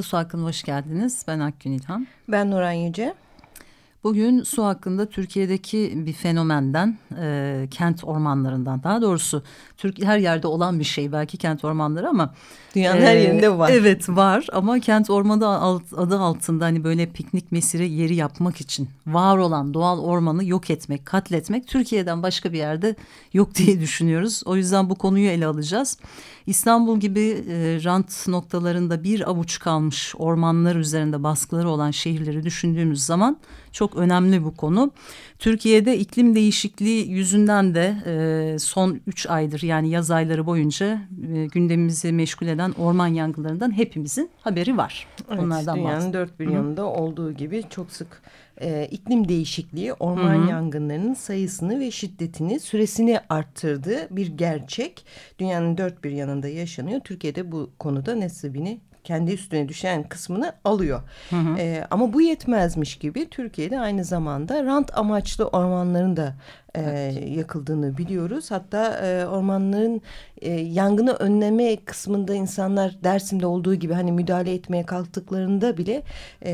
Merhaba, Su Hakkı'na hoş geldiniz. Ben Akgün İlhan. Ben Nuran Yüce. Bugün su hakkında Türkiye'deki bir fenomenden, e, kent ormanlarından daha doğrusu Türk her yerde olan bir şey belki kent ormanları ama dünyanın e, her yerinde var. Evet var ama kent ormanı alt, adı altında hani böyle piknik mesire yeri yapmak için var olan doğal ormanı yok etmek, katletmek Türkiye'den başka bir yerde yok diye düşünüyoruz. O yüzden bu konuyu ele alacağız. İstanbul gibi e, rant noktalarında bir avuç kalmış ormanlar üzerinde baskıları olan şehirleri düşündüğümüz zaman çok önemli bu konu. Türkiye'de iklim değişikliği yüzünden de e, son üç aydır yani yaz ayları boyunca e, gündemimizi meşgul eden orman yangınlarından hepimizin haberi var. Evet, Onlardan dünyanın dört bir yanında olduğu gibi çok sık e, iklim değişikliği orman Hı -hı. yangınlarının sayısını ve şiddetini süresini arttırdığı bir gerçek. Dünyanın dört bir yanında yaşanıyor. Türkiye'de bu konuda nasibini kendi üstüne düşen kısmını alıyor. Hı hı. E, ama bu yetmezmiş gibi Türkiye'de aynı zamanda rant amaçlı ormanların da e, evet. yakıldığını biliyoruz. Hatta e, ormanların e, yangını önleme kısmında insanlar Dersim'de olduğu gibi hani müdahale etmeye kalktıklarında bile e,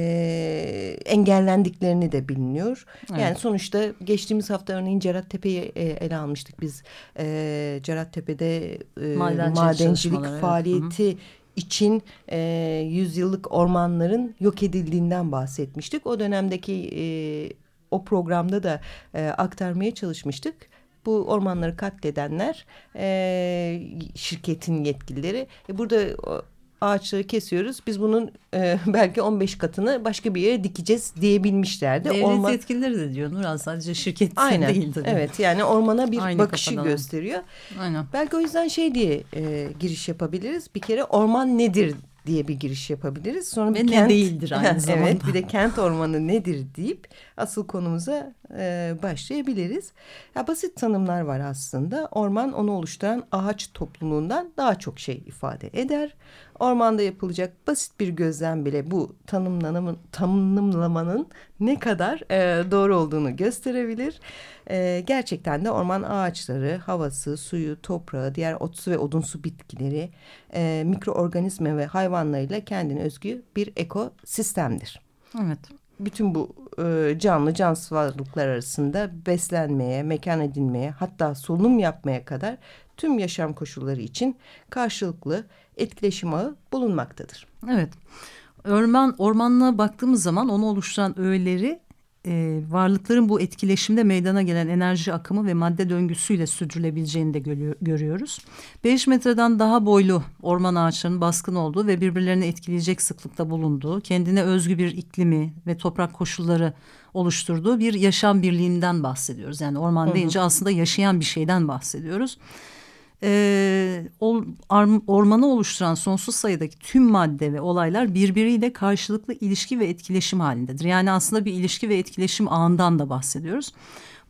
engellendiklerini de biliniyor. Evet. Yani sonuçta geçtiğimiz hafta örneğin Cerattepe'yi e, ele almıştık biz. E, Cerattepe'de e, madencilik, madencilik faaliyeti evet için e, yüzyıllık ormanların yok edildiğinden bahsetmiştik. O dönemdeki e, o programda da e, aktarmaya çalışmıştık. Bu ormanları katledenler e, şirketin yetkilileri. E, burada ağaçları kesiyoruz. Biz bunun e, belki 15 katını başka bir yere dikeceğiz diyebilmişlerdi. Devlet Orman... yetkilileri de diyor Nurhan sadece şirket Aynen. değil tabii. Evet yani ormana bir Aynı bakışı kafadan. gösteriyor. Aynen. Belki o yüzden şey diye e, giriş yapabiliriz. Bir kere orman nedir diye bir giriş yapabiliriz. Sonra Ve bir ne kent, değildir aynı zamanda. evet bir de kent ormanı nedir deyip asıl konumuza e, başlayabiliriz. Ya basit tanımlar var aslında. Orman onu oluşturan ağaç topluluğundan daha çok şey ifade eder. Ormanda yapılacak basit bir gözlem bile bu tanımlamanın ne kadar e, doğru olduğunu gösterebilir. E, gerçekten de orman ağaçları, havası, suyu, toprağı, diğer otsu ve odunsu bitkileri, e, mikroorganizma ve hayvanlarıyla kendine özgü bir ekosistemdir. Evet. Bütün bu e, canlı cansız varlıklar arasında beslenmeye, mekan edinmeye hatta solunum yapmaya kadar tüm yaşam koşulları için karşılıklı etkileşim ağı bulunmaktadır. Evet. Orman, ormanlığa baktığımız zaman onu oluşturan öğeleri e, varlıkların bu etkileşimde meydana gelen enerji akımı ve madde döngüsüyle sürdürülebileceğini de görüyoruz. 5 metreden daha boylu orman ağaçlarının baskın olduğu ve birbirlerini etkileyecek sıklıkta bulunduğu, kendine özgü bir iklimi ve toprak koşulları oluşturduğu bir yaşam birliğinden bahsediyoruz. Yani orman deyince aslında yaşayan bir şeyden bahsediyoruz e, ormanı oluşturan sonsuz sayıdaki tüm madde ve olaylar birbiriyle karşılıklı ilişki ve etkileşim halindedir. Yani aslında bir ilişki ve etkileşim ağından da bahsediyoruz.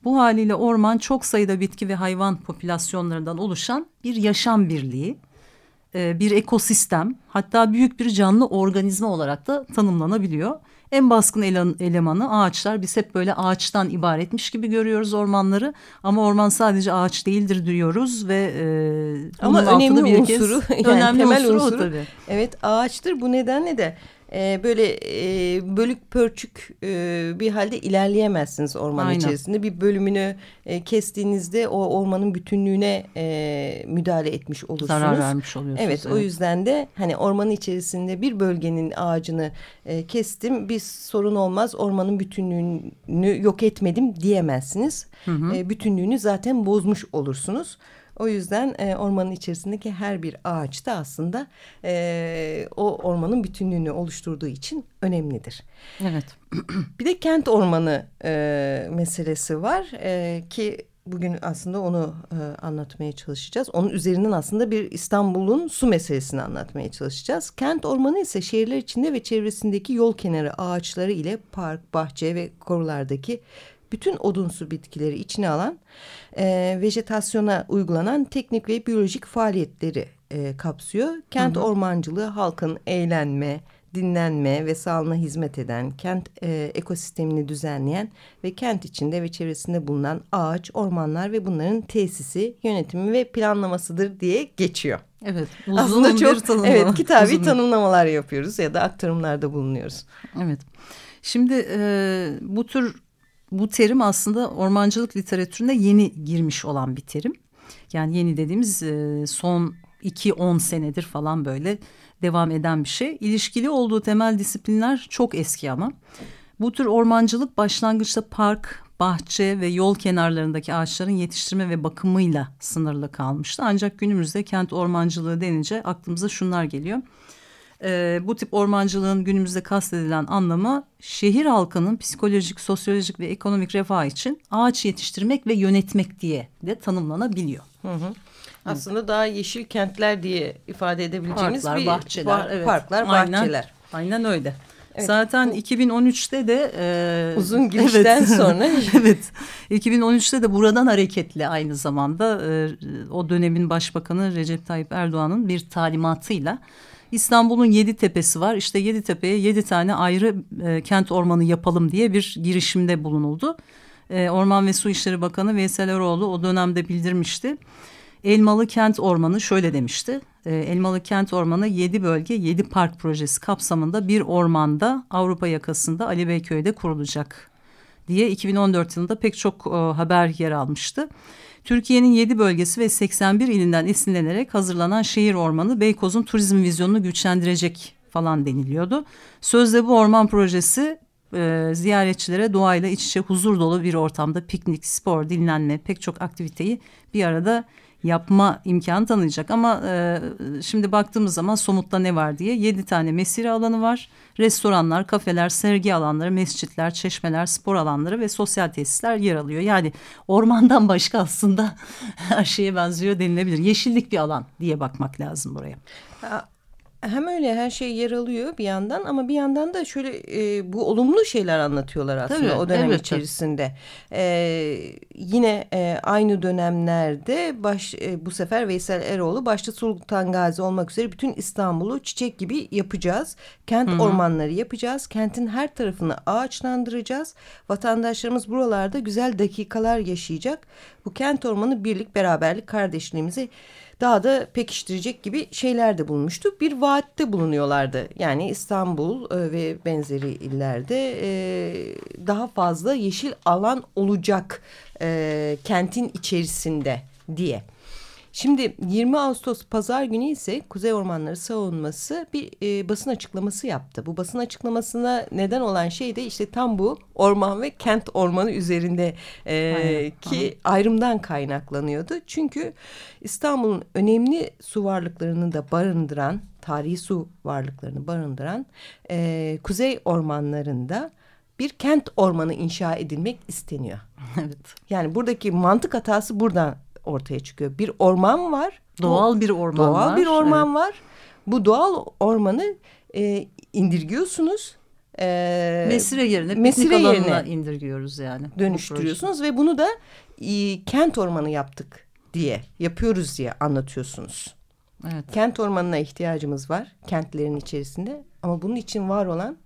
Bu haliyle orman çok sayıda bitki ve hayvan popülasyonlarından oluşan bir yaşam birliği, e, bir ekosistem hatta büyük bir canlı organizma olarak da tanımlanabiliyor. En baskın elemanı ağaçlar. Biz hep böyle ağaçtan ibaretmiş gibi görüyoruz ormanları. Ama orman sadece ağaç değildir diyoruz ve e, ama önemli bir unsuru kez, yani önemli temel unsuru, unsuru tabii. Evet ağaçtır. Bu nedenle de e, böyle e, bölük pörçük e, bir halde ilerleyemezsiniz orman Aynen. içerisinde. Bir bölümünü e, kestiğinizde o ormanın bütünlüğüne e, müdahale etmiş olursunuz. Zarar vermiş oluyorsunuz. Evet, evet o yüzden de hani ormanın içerisinde bir bölgenin ağacını e, kestim bir sorun olmaz ormanın bütünlüğünü yok etmedim diyemezsiniz. Hı hı. E, bütünlüğünü zaten bozmuş olursunuz. O yüzden e, ormanın içerisindeki her bir ağaç da aslında e, o ormanın bütünlüğünü oluşturduğu için önemlidir. Evet. bir de kent ormanı e, meselesi var e, ki bugün aslında onu e, anlatmaya çalışacağız. Onun üzerinden aslında bir İstanbul'un su meselesini anlatmaya çalışacağız. Kent ormanı ise şehirler içinde ve çevresindeki yol kenarı ağaçları ile park, bahçe ve korulardaki bütün odunsu bitkileri içine alan e, vejetasyona uygulanan teknik ve biyolojik faaliyetleri e, kapsıyor. Kent hı hı. ormancılığı halkın eğlenme, dinlenme ve sağlığına hizmet eden, kent e, ekosistemini düzenleyen ve kent içinde ve çevresinde bulunan ağaç, ormanlar ve bunların tesisi, yönetimi ve planlamasıdır diye geçiyor. Evet, uzun Aslında çok, bir tanımlama. Evet, kitabi uzun. tanımlamalar yapıyoruz ya da aktarımlarda bulunuyoruz. Evet. Şimdi e, bu tür bu terim aslında ormancılık literatürüne yeni girmiş olan bir terim. Yani yeni dediğimiz e, son 2-10 senedir falan böyle devam eden bir şey. İlişkili olduğu temel disiplinler çok eski ama. Bu tür ormancılık başlangıçta park, bahçe ve yol kenarlarındaki ağaçların yetiştirme ve bakımıyla sınırlı kalmıştı. Ancak günümüzde kent ormancılığı denince aklımıza şunlar geliyor. Ee, bu tip ormancılığın günümüzde kastedilen anlamı şehir halkının psikolojik, sosyolojik ve ekonomik refah için ağaç yetiştirmek ve yönetmek diye de tanımlanabiliyor. Hı hı. Aslında daha yeşil kentler diye ifade edebileceğimiz parklar, bir bahçeler, bah evet. parklar, bahçeler. Aynen, öyle. Evet, Zaten bu, 2013'te de e, uzun girişten evet, sonra evet 2013'te de buradan hareketli aynı zamanda e, o dönemin başbakanı Recep Tayyip Erdoğan'ın bir talimatıyla İstanbul'un yedi tepesi var. İşte yedi tepeye yedi tane ayrı e, kent ormanı yapalım diye bir girişimde bulunuldu. E, Orman ve Su İşleri Bakanı Veysel Eroğlu o dönemde bildirmişti. Elmalı Kent Ormanı şöyle demişti. E, Elmalı Kent Ormanı yedi bölge yedi park projesi kapsamında bir ormanda Avrupa yakasında Ali Beyköy'de kurulacak diye 2014 yılında pek çok e, haber yer almıştı. Türkiye'nin 7 bölgesi ve 81 ilinden esinlenerek hazırlanan şehir ormanı Beykoz'un turizm vizyonunu güçlendirecek falan deniliyordu. Sözde bu orman projesi e, ziyaretçilere doğayla iç içe huzur dolu bir ortamda piknik, spor, dinlenme pek çok aktiviteyi bir arada yapma imkanı tanıyacak. Ama e, şimdi baktığımız zaman somutta ne var diye yedi tane mesire alanı var. Restoranlar, kafeler, sergi alanları, mescitler, çeşmeler, spor alanları ve sosyal tesisler yer alıyor. Yani ormandan başka aslında her şeye benziyor denilebilir. Yeşillik bir alan diye bakmak lazım buraya hem öyle her şey yer alıyor bir yandan ama bir yandan da şöyle e, bu olumlu şeyler anlatıyorlar aslında Tabii, o dönem evet. içerisinde. E, yine e, aynı dönemlerde baş e, bu sefer Veysel Eroğlu başta Sultan Gazi olmak üzere bütün İstanbul'u çiçek gibi yapacağız. Kent Hı -hı. ormanları yapacağız. Kentin her tarafını ağaçlandıracağız. Vatandaşlarımız buralarda güzel dakikalar yaşayacak. Bu kent ormanı birlik, beraberlik, kardeşliğimizi daha da pekiştirecek gibi şeyler de bulmuştu. Bir vaatte bulunuyorlardı. Yani İstanbul e, ve benzeri illerde e, daha fazla yeşil alan olacak e, kentin içerisinde diye. Şimdi 20 Ağustos pazar günü ise Kuzey Ormanları Savunması bir e, basın açıklaması yaptı. Bu basın açıklamasına neden olan şey de işte tam bu orman ve kent ormanı üzerinde e, ki ayrımdan kaynaklanıyordu. Çünkü İstanbul'un önemli su varlıklarını da barındıran, tarihi su varlıklarını barındıran e, kuzey ormanlarında bir kent ormanı inşa edilmek isteniyor. Evet. Yani buradaki mantık hatası buradan ortaya çıkıyor. Bir orman var. Doğal bir orman doğal var. Doğal bir orman evet. var. Bu doğal ormanı e, indirgiyorsunuz. E, mesire yerine mesire yerine indirgiyoruz yani. Dönüştürüyorsunuz ve bunu da e, kent ormanı yaptık diye yapıyoruz diye anlatıyorsunuz. Evet. Kent ormanına ihtiyacımız var kentlerin içerisinde ama bunun için var olan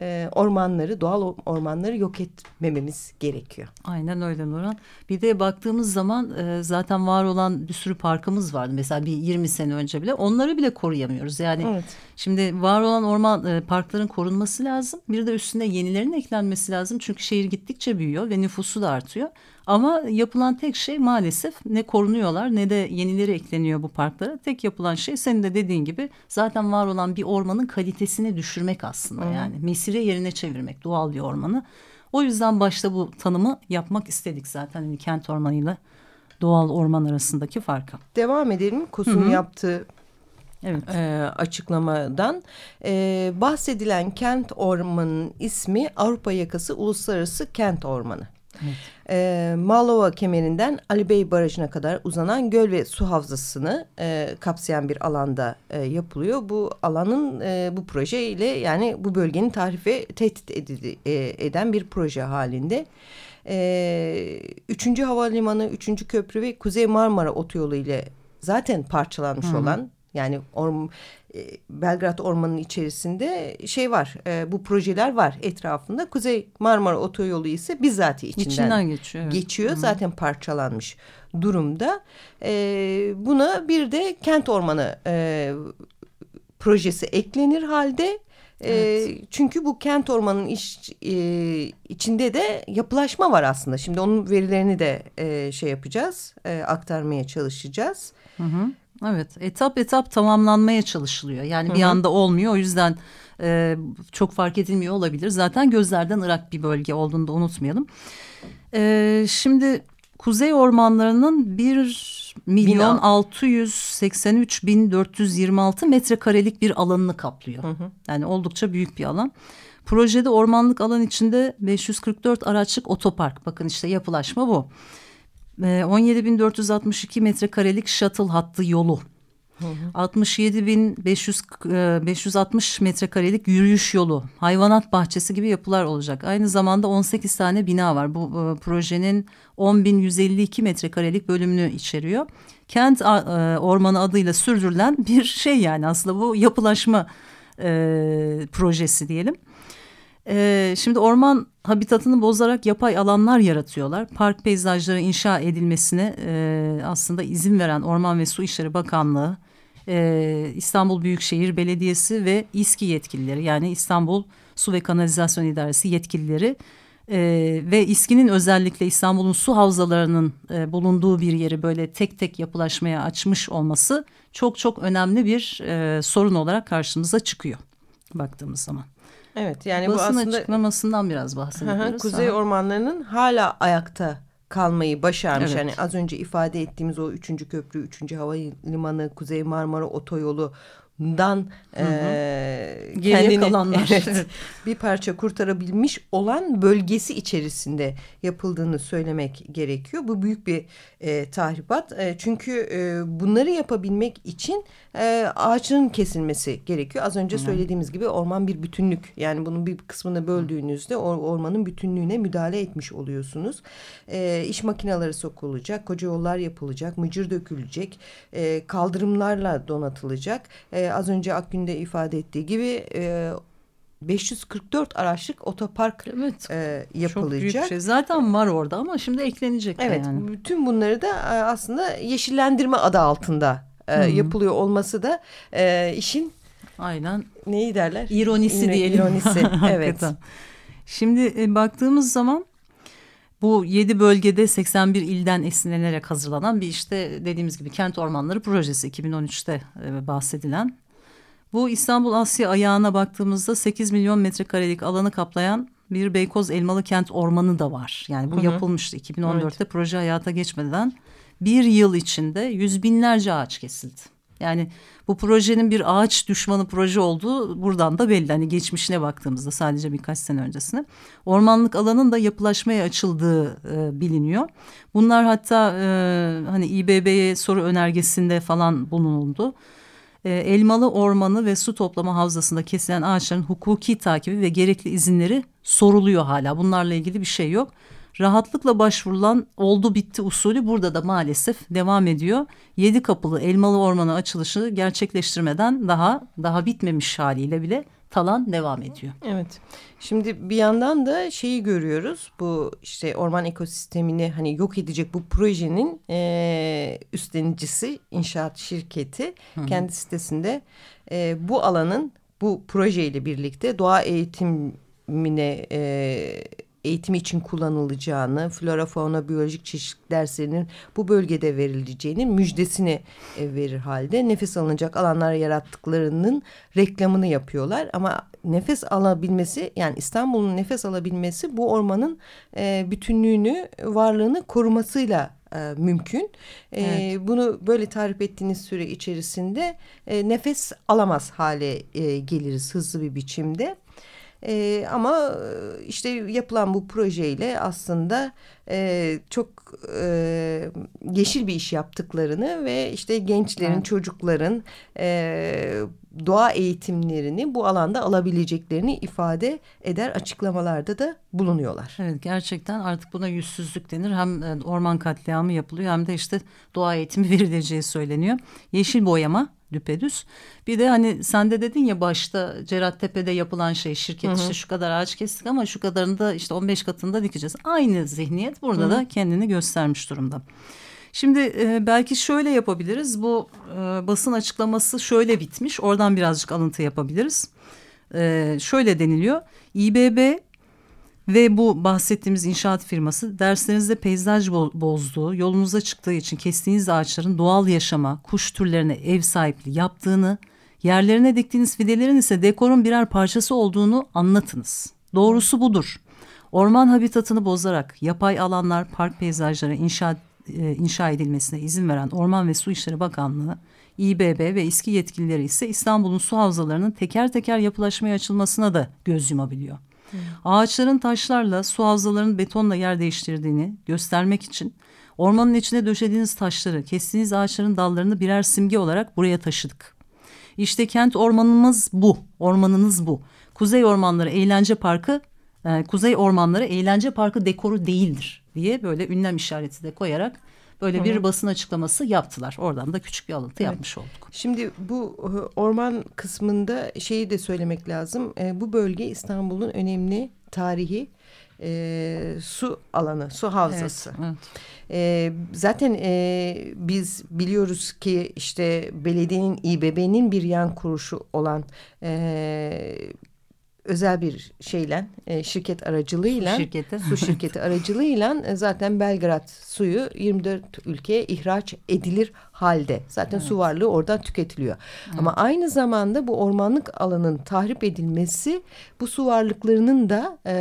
e, ormanları, doğal ormanları yok etmememiz gerekiyor. Aynen öyle Nurhan. Bir de baktığımız zaman e, zaten var olan bir sürü parkımız vardı. Mesela bir 20 sene önce bile onları bile koruyamıyoruz. Yani evet. şimdi var olan orman e, parkların korunması lazım. Bir de üstüne yenilerin eklenmesi lazım. Çünkü şehir gittikçe büyüyor ve nüfusu da artıyor. Ama yapılan tek şey maalesef ne korunuyorlar ne de yenileri ekleniyor bu parklara. Tek yapılan şey senin de dediğin gibi zaten var olan bir ormanın kalitesini düşürmek aslında. Hı. Yani mesire yerine çevirmek doğal bir ormanı. O yüzden başta bu tanımı yapmak istedik zaten hani kent ormanıyla doğal orman arasındaki farkı. Devam edelim. KUS'un yaptığı Evet. E, açıklamadan e, bahsedilen kent ormanının ismi Avrupa yakası uluslararası kent ormanı. Evet. E, Malova kemerinden Ali Bey Barajı'na kadar uzanan göl ve su havzasını e, kapsayan bir alanda e, yapılıyor. Bu alanın e, bu proje ile yani bu bölgenin tarife tehdit edildi, e, eden bir proje halinde. E, üçüncü havalimanı, üçüncü köprü ve Kuzey Marmara otoyolu ile zaten parçalanmış Hı -hı. olan yani orm, e, Belgrad Ormanı'nın içerisinde şey var. E, bu projeler var etrafında. Kuzey Marmara Otoyolu ise bizzat içinden, içinden geçiyor. Evet. geçiyor. Hı. Zaten parçalanmış durumda. E, buna bir de kent ormanı e, projesi eklenir halde. E, evet. E, çünkü bu kent ormanının iç, e, içinde de yapılaşma var aslında. Şimdi onun verilerini de e, şey yapacağız, e, aktarmaya çalışacağız. Hı hı. Evet etap etap tamamlanmaya çalışılıyor. Yani Hı -hı. bir anda olmuyor o yüzden e, çok fark edilmiyor olabilir. Zaten gözlerden ırak bir bölge olduğunu da unutmayalım. E, şimdi kuzey ormanlarının bir milyon altı yüz seksen üç bin dört yüz yirmi altı metrekarelik bir alanını kaplıyor. Hı hı. Yani oldukça büyük bir alan. Projede ormanlık alan içinde 544 araçlık otopark. Bakın işte yapılaşma bu. 17.462 ee, metrekarelik shuttle hattı yolu. 67.560 e, metrekarelik yürüyüş yolu, hayvanat bahçesi gibi yapılar olacak. Aynı zamanda 18 tane bina var. Bu e, projenin 10.152 metrekarelik bölümünü içeriyor. Kent e, ormanı adıyla sürdürülen bir şey yani aslında bu yapılaşma e, projesi diyelim. Ee, şimdi orman habitatını bozarak yapay alanlar yaratıyorlar. Park peyzajları inşa edilmesine e, aslında izin veren Orman ve Su İşleri Bakanlığı, e, İstanbul Büyükşehir Belediyesi ve İSKİ yetkilileri yani İstanbul Su ve Kanalizasyon İdaresi yetkilileri e, ve İSKİ'nin özellikle İstanbul'un su havzalarının e, bulunduğu bir yeri böyle tek tek yapılaşmaya açmış olması çok çok önemli bir e, sorun olarak karşımıza çıkıyor baktığımız zaman. Evet yani Basın bu aslında açıklamasından biraz bahsediyoruz. Kuzey Aha. ormanlarının hala ayakta kalmayı başarmış. Evet. Yani az önce ifade ettiğimiz o üçüncü köprü, üçüncü havalimanı, Kuzey Marmara otoyolu dan e, kendini kalanlar. Evet, bir parça kurtarabilmiş olan bölgesi içerisinde yapıldığını söylemek gerekiyor. Bu büyük bir e, tahribat. E, çünkü e, bunları yapabilmek için e, ağaçın kesilmesi gerekiyor. Az önce Hı -hı. söylediğimiz gibi orman bir bütünlük. Yani bunun bir kısmını böldüğünüzde or, ormanın bütünlüğüne müdahale etmiş oluyorsunuz. E, iş makineleri sokulacak, koca yollar yapılacak, mıcır dökülecek, e, kaldırımlarla donatılacak. E, az önce Akgün'de ifade ettiği gibi e, 544 araçlık otopark evet, e, yapılacak. Çok büyük şey. Zaten var orada ama şimdi eklenecek. Evet. Yani. Bütün bunları da e, aslında yeşillendirme adı altında e, yapılıyor olması da e, işin aynen neyi derler? İronisi İro, diyelim. İronisi. evet. Şimdi e, baktığımız zaman bu yedi bölgede 81 ilden esinlenerek hazırlanan bir işte dediğimiz gibi kent ormanları projesi 2013'te e, bahsedilen bu İstanbul Asya ayağına baktığımızda 8 milyon metrekarelik alanı kaplayan bir Beykoz Elmalı Kent Ormanı da var. Yani bu Hı -hı. yapılmıştı 2014'te evet. proje hayata geçmeden bir yıl içinde yüz binlerce ağaç kesildi. Yani bu projenin bir ağaç düşmanı proje olduğu buradan da belli. Hani geçmişine baktığımızda sadece birkaç sene öncesine. Ormanlık alanın da yapılaşmaya açıldığı e, biliniyor. Bunlar hatta e, hani İBB'ye soru önergesinde falan bulunuldu e, Elmalı Ormanı ve su toplama havzasında kesilen ağaçların hukuki takibi ve gerekli izinleri soruluyor hala. Bunlarla ilgili bir şey yok. Rahatlıkla başvurulan oldu bitti usulü burada da maalesef devam ediyor. Yedi kapılı Elmalı Ormanı açılışı gerçekleştirmeden daha daha bitmemiş haliyle bile talan devam ediyor. Evet. Şimdi bir yandan da şeyi görüyoruz. Bu işte orman ekosistemini hani yok edecek bu projenin e, üstlenicisi inşaat şirketi Hı -hı. kendi sitesinde e, bu alanın bu projeyle birlikte doğa eğitimine e, eğitimi için kullanılacağını, flora fauna biyolojik çeşitlilik derslerinin bu bölgede verileceğinin müjdesini e, verir halde nefes alınacak alanlar yarattıklarının reklamını yapıyorlar. Ama nefes alabilmesi yani İstanbul'un nefes alabilmesi bu ormanın e, bütünlüğünü, varlığını korumasıyla e, mümkün. E, evet. Bunu böyle tarif ettiğiniz süre içerisinde e, nefes alamaz hale e, geliriz hızlı bir biçimde. E, ama işte yapılan bu projeyle aslında e, çok e, yeşil bir iş yaptıklarını ve işte gençlerin, evet. çocukların e, doğa eğitimlerini bu alanda alabileceklerini ifade eder açıklamalarda da bulunuyorlar. Evet gerçekten artık buna yüzsüzlük denir. Hem e, orman katliamı yapılıyor hem de işte doğa eğitimi verileceği söyleniyor. Yeşil boyama düpedüz. Bir de hani sen de dedin ya başta Cerattepe'de yapılan şey şirket hı hı. işte şu kadar ağaç kestik ama şu kadarını da işte 15 katında dikeceğiz. Aynı zihniyet burada hı hı. da kendini göstermiş durumda. Şimdi e, belki şöyle yapabiliriz. Bu e, basın açıklaması şöyle bitmiş. Oradan birazcık alıntı yapabiliriz. E, şöyle deniliyor. İBB ve bu bahsettiğimiz inşaat firması derslerinizde peyzaj bozduğu, yolunuza çıktığı için kestiğiniz ağaçların doğal yaşama, kuş türlerine ev sahipliği yaptığını, yerlerine diktiğiniz fidelerin ise dekorun birer parçası olduğunu anlatınız. Doğrusu budur. Orman habitatını bozarak yapay alanlar, park peyzajları inşa, e, inşa edilmesine izin veren Orman ve Su İşleri Bakanlığı, İBB ve eski yetkilileri ise İstanbul'un su havzalarının teker teker yapılaşmaya açılmasına da göz yumabiliyor. Ağaçların taşlarla su havzalarının betonla yer değiştirdiğini göstermek için ormanın içine döşediğiniz taşları, kestiğiniz ağaçların dallarını birer simge olarak buraya taşıdık. İşte kent ormanımız bu, ormanınız bu. Kuzey Ormanları Eğlence Parkı, e, Kuzey Ormanları Eğlence Parkı dekoru değildir diye böyle ünlem işareti de koyarak böyle bir basın açıklaması yaptılar. Oradan da küçük bir alıntı evet. yapmış olduk. Şimdi bu orman kısmında şeyi de söylemek lazım. E, bu bölge İstanbul'un önemli tarihi e, su alanı, su havzası. Evet, evet. E, zaten e, biz biliyoruz ki işte belediyenin İBB'nin bir yan kuruşu olan e, özel bir şeyle e, şirket aracılığıyla Şirketi. su şirketi aracılığıyla e, zaten Belgrad suyu 24 ülkeye ihraç edilir halde. Zaten evet. su varlığı oradan tüketiliyor. Evet. Ama aynı zamanda bu ormanlık alanın tahrip edilmesi bu su varlıklarının da e,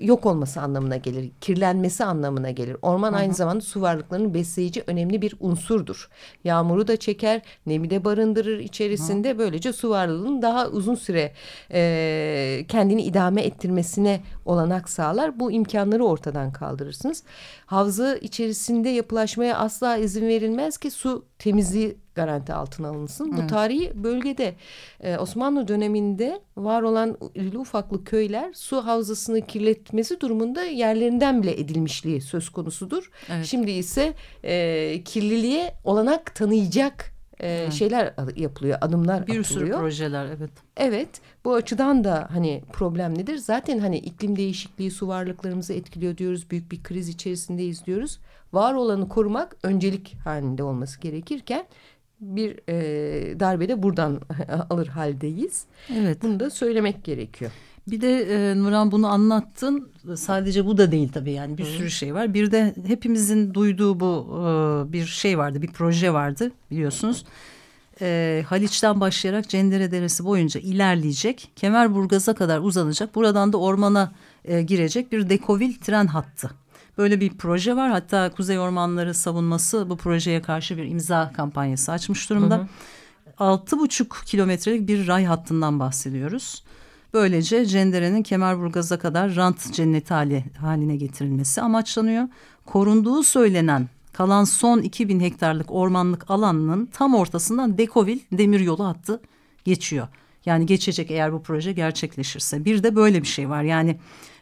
yok olması anlamına gelir. Kirlenmesi anlamına gelir. Orman Hı -hı. aynı zamanda su varlıklarının besleyici önemli bir unsurdur. Yağmuru da çeker, nemi de barındırır içerisinde. Hı -hı. Böylece su varlığının daha uzun süre e, kendini idame ettirmesine olanak sağlar. Bu imkanları ortadan kaldırırsınız. Havza içerisinde yapılaşmaya asla izin verilmez ki su temizliği garanti altına alınsın. Evet. Bu tarihi bölgede e, Osmanlı döneminde var olan irili ufaklı köyler su havzasını kirletmesi durumunda yerlerinden bile edilmişliği söz konusudur. Evet. Şimdi ise e, kirliliğe olanak tanıyacak e, şeyler yapılıyor, adımlar bir atılıyor. Bir sürü projeler evet. Evet, bu açıdan da hani problem nedir? Zaten hani iklim değişikliği su varlıklarımızı etkiliyor diyoruz. Büyük bir kriz içerisindeyiz diyoruz. Var olanı korumak öncelik halinde olması gerekirken bir e, darbede buradan alır haldeyiz. Evet. Bunu da söylemek gerekiyor. Bir de e, Nurhan bunu anlattın. Sadece bu da değil tabii yani bir Hı. sürü şey var. Bir de hepimizin duyduğu bu e, bir şey vardı, bir proje vardı biliyorsunuz. E, Haliç'ten başlayarak Cendere Deresi boyunca ilerleyecek. Kemerburgaz'a kadar uzanacak. Buradan da ormana e, girecek bir dekovil tren hattı. Böyle bir proje var. Hatta Kuzey Ormanları savunması bu projeye karşı bir imza kampanyası açmış durumda. Altı buçuk kilometrelik bir ray hattından bahsediyoruz. Böylece Cendere'nin Kemerburgaz'a kadar rant cenneti hali, haline getirilmesi amaçlanıyor. Korunduğu söylenen kalan son 2000 hektarlık ormanlık alanının tam ortasından Dekovil demiryolu hattı geçiyor. Yani geçecek eğer bu proje gerçekleşirse. Bir de böyle bir şey var. Yani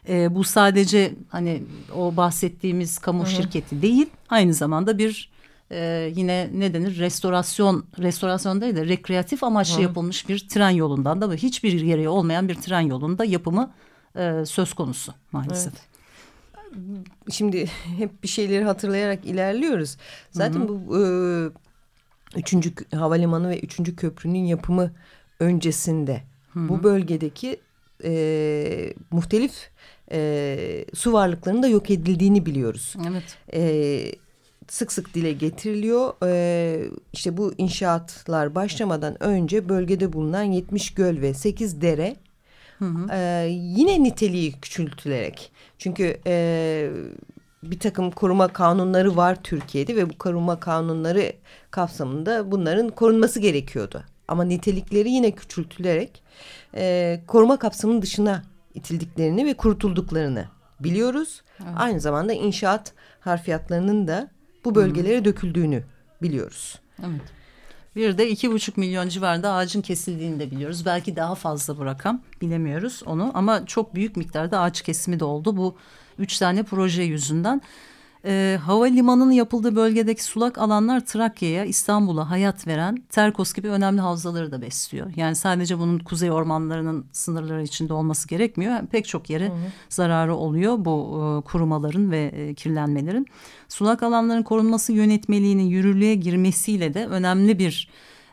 e, bu sadece hani o bahsettiğimiz kamu Hı -hı. şirketi değil, aynı zamanda bir e, yine ne denir restorasyon restorasyon değil de rekreatif amaçlı Hı. yapılmış bir tren yolundan da hiçbir yeri olmayan bir tren yolunda yapımı e, söz konusu maalesef. Evet. Şimdi hep bir şeyleri hatırlayarak ilerliyoruz. Zaten Hı -hı. bu e, üçüncü havalimanı ve üçüncü köprünün yapımı öncesinde Hı -hı. bu bölgedeki e, muhtelif e, su varlıklarının da yok edildiğini biliyoruz. Evet. E, sık sık dile getiriliyor. Ee, işte bu inşaatlar başlamadan önce bölgede bulunan 70 göl ve 8 dere hı hı. E, yine niteliği küçültülerek. Çünkü e, bir takım koruma kanunları var Türkiye'de ve bu koruma kanunları kapsamında bunların korunması gerekiyordu. ama nitelikleri yine küçültülerek e, koruma kapsamının dışına itildiklerini ve kurutulduklarını biliyoruz. Evet. Aynı zamanda inşaat harfiyatlarının da bu bölgelere Hı. döküldüğünü biliyoruz. Evet. Bir de iki buçuk milyon civarında ağacın kesildiğini de biliyoruz. Belki daha fazla bu rakam bilemiyoruz onu ama çok büyük miktarda ağaç kesimi de oldu bu üç tane proje yüzünden. E, havalimanının yapıldığı bölgedeki sulak alanlar Trakya'ya, İstanbul'a hayat veren Terkos gibi önemli havzaları da besliyor. Yani sadece bunun kuzey ormanlarının sınırları içinde olması gerekmiyor. Yani pek çok yere hı hı. zararı oluyor bu e, kurumaların ve e, kirlenmelerin. Sulak alanların korunması yönetmeliğinin yürürlüğe girmesiyle de önemli bir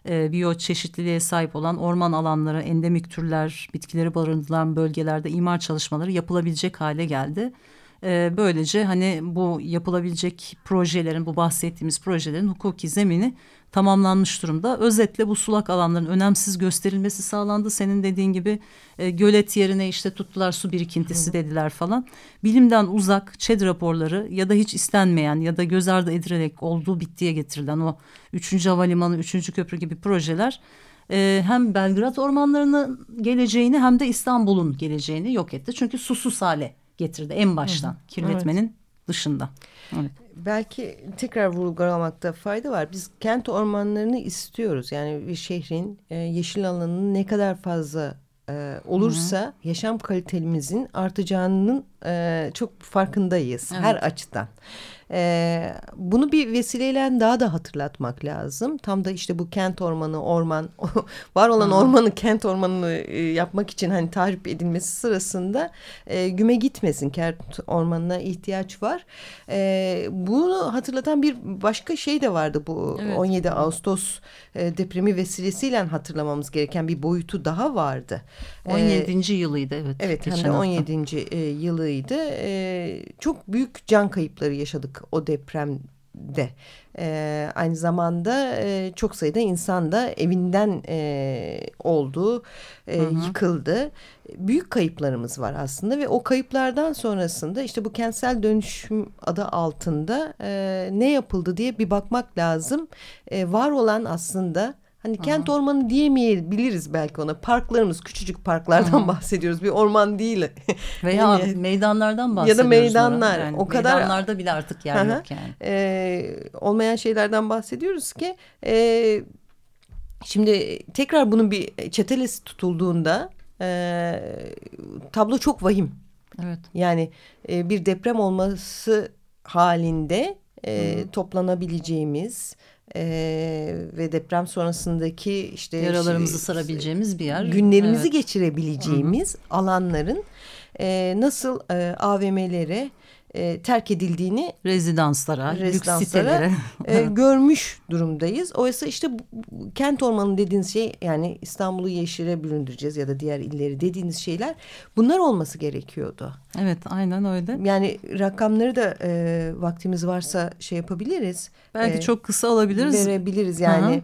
e, biyoçeşitliliğe sahip olan orman alanları, endemik türler, bitkileri barındıran bölgelerde imar çalışmaları yapılabilecek hale geldi. E, böylece hani bu yapılabilecek projelerin bu bahsettiğimiz projelerin hukuki zemini tamamlanmış durumda. Özetle bu sulak alanların önemsiz gösterilmesi sağlandı. Senin dediğin gibi e, gölet yerine işte tuttular su birikintisi dediler falan. Bilimden uzak ÇED raporları ya da hiç istenmeyen ya da göz ardı edilerek olduğu bittiye getirilen o üçüncü havalimanı, üçüncü köprü gibi projeler e, hem Belgrad ormanlarının geleceğini hem de İstanbul'un geleceğini yok etti. Çünkü susuz hale getirdi en baştan Hı kirletmenin evet. dışında. Evet. Belki tekrar vurgulamakta fayda var. Biz kent ormanlarını istiyoruz. Yani bir şehrin e, yeşil alanının ne kadar fazla e, olursa Hı yaşam kalitelimizin artacağının e, çok farkındayız evet. her açıdan. E, bunu bir vesileyle daha da hatırlatmak lazım. Tam da işte bu kent ormanı, orman, var olan ormanı kent ormanını e, yapmak için hani tahrip edilmesi sırasında e, güme gitmesin. Kent ormanına ihtiyaç var. E, bunu hatırlatan bir başka şey de vardı bu evet. 17 Ağustos e, depremi vesilesiyle hatırlamamız gereken bir boyutu daha vardı. 17. Ee, yılıydı evet. Evet hem de 17. Hafta. E, yılıydı. E, çok büyük can kayıpları yaşadık o depremde. E, aynı zamanda e, çok sayıda insan da evinden e, oldu, e, hı hı. yıkıldı. Büyük kayıplarımız var aslında ve o kayıplardan sonrasında işte bu kentsel dönüşüm adı altında e, ne yapıldı diye bir bakmak lazım. E, var olan aslında Hani Aha. kent ormanı diyemeyebiliriz belki ona. Parklarımız, küçücük parklardan Aha. bahsediyoruz. Bir orman değil. Veya yani, meydanlardan bahsediyoruz. Ya da meydanlar. Yani o kadar meydanlarda bile artık yer Aha. yok yani. Ee, olmayan şeylerden bahsediyoruz ki e, şimdi tekrar bunun bir çetelesi tutulduğunda e, tablo çok vahim. Evet. Yani e, bir deprem olması halinde e, toplanabileceğimiz e, ve deprem sonrasındaki işte yaralarımızı sarabileceğimiz bir yer. Günlerimizi evet. geçirebileceğimiz Hı -hı. alanların e, nasıl e, AVM'lere e, terk edildiğini rezidanslara, rezidanslara lüks e, görmüş durumdayız. Oysa işte bu, kent ormanı dediğiniz şey yani İstanbul'u yeşile büründüreceğiz ya da diğer illeri dediğiniz şeyler bunlar olması gerekiyordu. Evet aynen öyle. Yani rakamları da e, vaktimiz varsa şey yapabiliriz. Belki e, çok kısa alabiliriz. Verebiliriz yani. Hı -hı.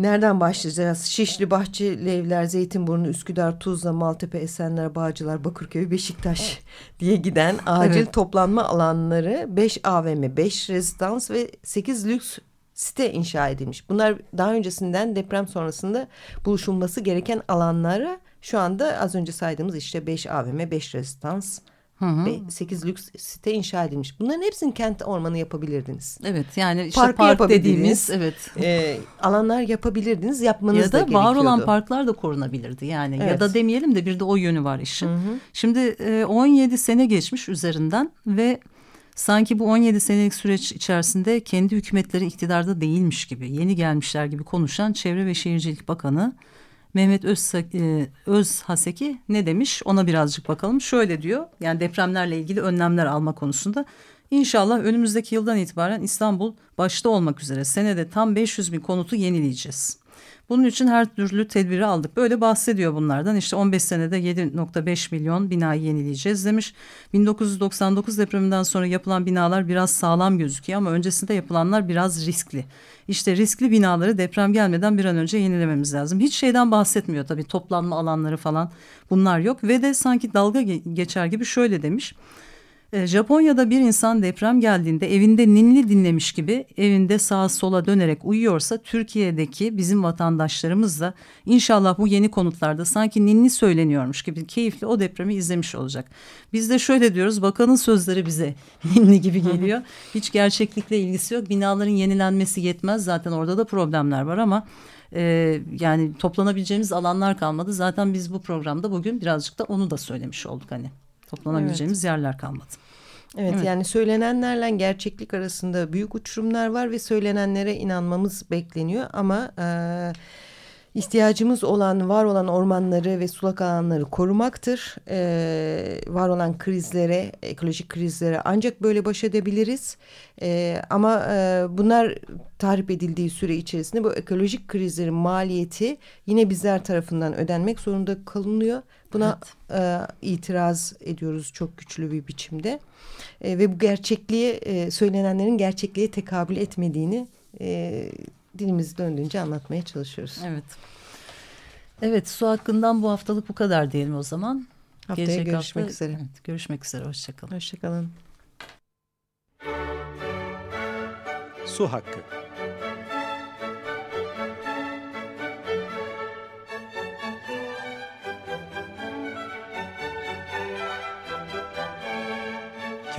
Nereden başlayacağız? Şişli, Bahçeli Evler, Zeytinburnu, Üsküdar, Tuzla, Maltepe, Esenler, Bağcılar, Bakırköy, Beşiktaş diye giden acil evet. toplanma alanları 5 AVM, 5 rezidans ve 8 lüks site inşa edilmiş. Bunlar daha öncesinden deprem sonrasında buluşulması gereken alanlara şu anda az önce saydığımız işte 5 AVM, 5 rezidans, Hı hı. Ve 8 lüks site inşa edilmiş. Bunların hepsini kent ormanı yapabilirdiniz. Evet yani işte park, park dediğimiz evet. E, alanlar yapabilirdiniz. Yapmanız ya da, da gerekiyordu. var olan parklar da korunabilirdi yani. Evet. Ya da demeyelim de bir de o yönü var işin. Hı hı. Şimdi e, 17 sene geçmiş üzerinden ve sanki bu 17 senelik süreç içerisinde kendi hükümetleri iktidarda değilmiş gibi, yeni gelmişler gibi konuşan Çevre ve Şehircilik Bakanı Mehmet e, Özhaseki ne demiş ona birazcık bakalım. Şöyle diyor yani depremlerle ilgili önlemler alma konusunda. İnşallah önümüzdeki yıldan itibaren İstanbul başta olmak üzere senede tam 500 bin konutu yenileyeceğiz. Bunun için her türlü tedbiri aldık. Böyle bahsediyor bunlardan. İşte 15 senede 7.5 milyon binayı yenileyeceğiz demiş. 1999 depreminden sonra yapılan binalar biraz sağlam gözüküyor ama öncesinde yapılanlar biraz riskli. İşte riskli binaları deprem gelmeden bir an önce yenilememiz lazım. Hiç şeyden bahsetmiyor tabii toplanma alanları falan bunlar yok. Ve de sanki dalga geçer gibi şöyle demiş. E, Japonya'da bir insan deprem geldiğinde evinde ninni dinlemiş gibi evinde sağa sola dönerek uyuyorsa Türkiye'deki bizim vatandaşlarımız da inşallah bu yeni konutlarda sanki ninni söyleniyormuş gibi keyifli o depremi izlemiş olacak. Biz de şöyle diyoruz bakanın sözleri bize ninni gibi geliyor. Hiç gerçeklikle ilgisi yok. Binaların yenilenmesi yetmez zaten orada da problemler var ama e, yani toplanabileceğimiz alanlar kalmadı. Zaten biz bu programda bugün birazcık da onu da söylemiş olduk hani toplanabileceğimiz evet. yerler kalmadı. Evet, evet yani söylenenlerle gerçeklik arasında büyük uçurumlar var ve söylenenlere inanmamız bekleniyor ama e, ihtiyacımız olan var olan ormanları ve sulak alanları korumaktır. E, var olan krizlere ekolojik krizlere ancak böyle baş edebiliriz e, ama e, bunlar tahrip edildiği süre içerisinde bu ekolojik krizlerin maliyeti yine bizler tarafından ödenmek zorunda kalınıyor. Buna evet. e, itiraz ediyoruz çok güçlü bir biçimde. E, ve bu gerçekliği e, söylenenlerin gerçekliğe tekabül etmediğini e, dilimiz döndüğünce anlatmaya çalışıyoruz. Evet. Evet su hakkından bu haftalık bu kadar diyelim o zaman. Haftaya Gelecek görüşmek hafta, üzere. Evet, görüşmek üzere. Hoşçakalın. Hoşçakalın. Su hakkı.